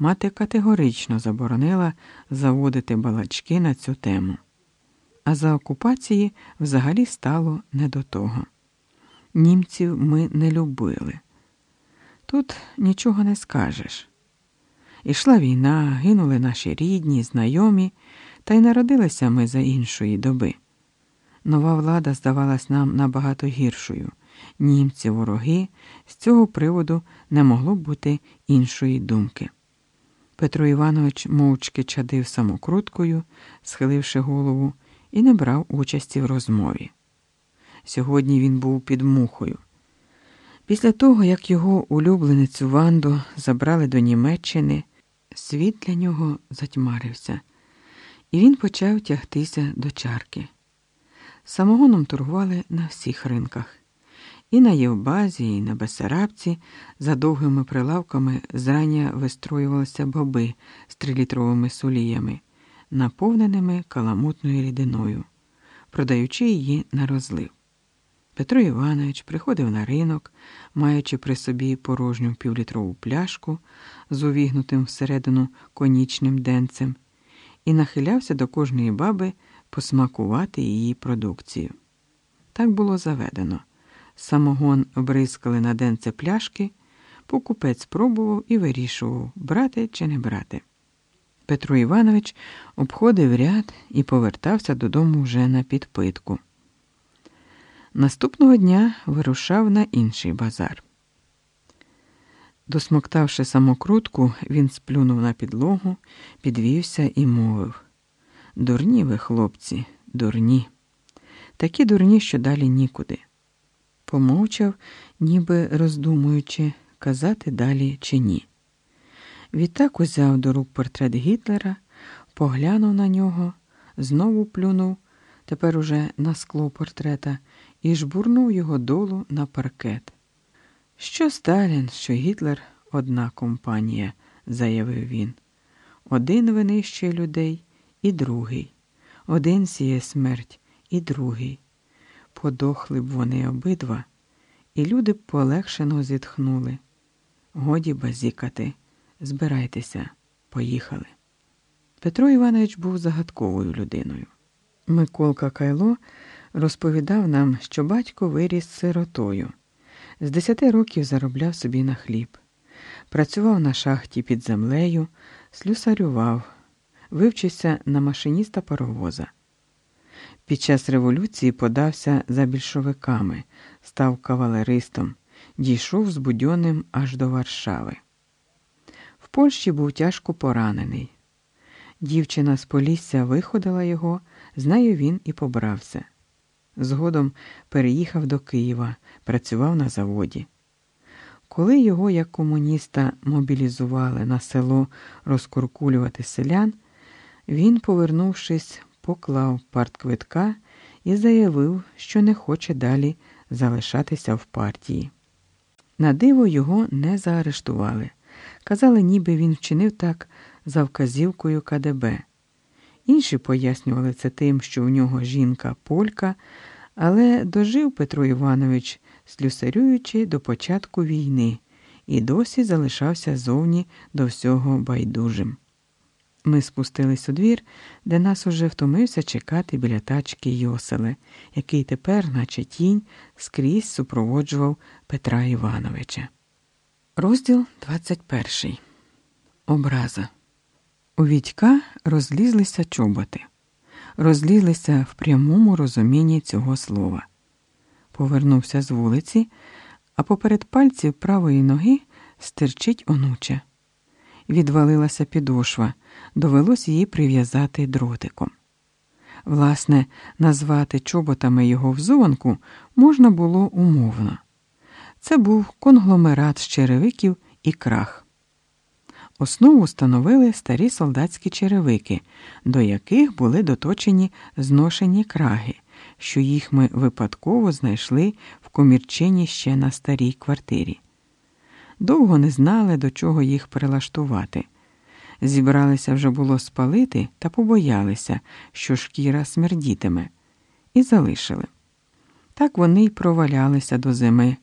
мати категорично заборонила заводити балачки на цю тему. А за окупації взагалі стало не до того. Німців ми не любили. Тут нічого не скажеш. Ішла війна, гинули наші рідні, знайомі, та й народилися ми за іншої доби. Нова влада здавалась нам набагато гіршою. Німці, вороги, з цього приводу не могло бути іншої думки. Петро Іванович мовчки чадив самокруткою, схиливши голову, і не брав участі в розмові. Сьогодні він був під мухою. Після того, як його улюбленицю Ванду забрали до Німеччини, світ для нього затьмарився, і він почав тягтися до чарки. Самогоном торгували на всіх ринках. І на Євбазі, і на Бесарабці за довгими прилавками зрання вистроювалися боби з трилітровими суліями, наповненими каламутною рідиною, продаючи її на розлив. Петро Іванович приходив на ринок, маючи при собі порожню півлітрову пляшку з увігнутим всередину конічним денцем, і нахилявся до кожної баби посмакувати її продукцію. Так було заведено. Самогон бризкали на денце пляшки, покупець спробував і вирішував, брати чи не брати. Петро Іванович обходив ряд і повертався додому вже на підпитку. Наступного дня вирушав на інший базар. Досмоктавши самокрутку, він сплюнув на підлогу, підвівся і мовив Дурні ви, хлопці, дурні. Такі дурні, що далі нікуди. Помовчав, ніби роздумуючи, казати далі чи ні. Відтак узяв до рук портрет Гітлера, поглянув на нього, знову плюнув, тепер уже на скло портрета, і жбурнув його долу на паркет. Що Сталін, що Гітлер одна компанія, заявив він. Один винищує людей і другий. Один сіє смерть і другий. Подохли б вони обидва, і люди полегшено зітхнули. Годі базікати, збирайтеся, поїхали. Петро Іванович був загадковою людиною. Миколка Кайло розповідав нам, що батько виріс сиротою. З десяти років заробляв собі на хліб, працював на шахті під землею, слюсарював, вивчився на машиніста паровоза. Під час революції подався за більшовиками, став кавалеристом, дійшов з Будьонним аж до Варшави. В Польщі був тяжко поранений. Дівчина з Полісся виходила його, з нею він і побрався. Згодом переїхав до Києва, працював на заводі. Коли його, як комуніста, мобілізували на село розкуркулювати селян, він, повернувшись, поклав партквитка і заявив, що не хоче далі залишатися в партії. На диво його не заарештували. Казали, ніби він вчинив так за вказівкою КДБ. Інші пояснювали це тим, що у нього жінка полька, але дожив Петро Іванович, слюсарюючи до початку війни, і досі залишався зовні до всього байдужим. Ми спустились у двір, де нас уже втомився чекати біля тачки Йоселе, який тепер, наче тінь, скрізь супроводжував Петра Івановича. Розділ 21. Образа. У Вітька розлізлися чоботи, розлізлися в прямому розумінні цього слова. Повернувся з вулиці, а поперед пальців правої ноги стирчить онуча. Відвалилася підошва, довелось її прив'язати дротиком. Власне, назвати чоботами його взуванку можна було умовно. Це був конгломерат з черевиків і крах. Основу становили старі солдатські черевики, до яких були доточені зношені краги, що їх ми випадково знайшли в комірчині ще на старій квартирі. Довго не знали, до чого їх прилаштувати. Зібралися вже було спалити та побоялися, що шкіра смердітиме, і залишили. Так вони й провалялися до зими,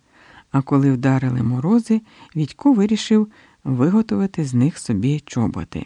а коли вдарили морози, Відько вирішив виготовити з них собі чоботи.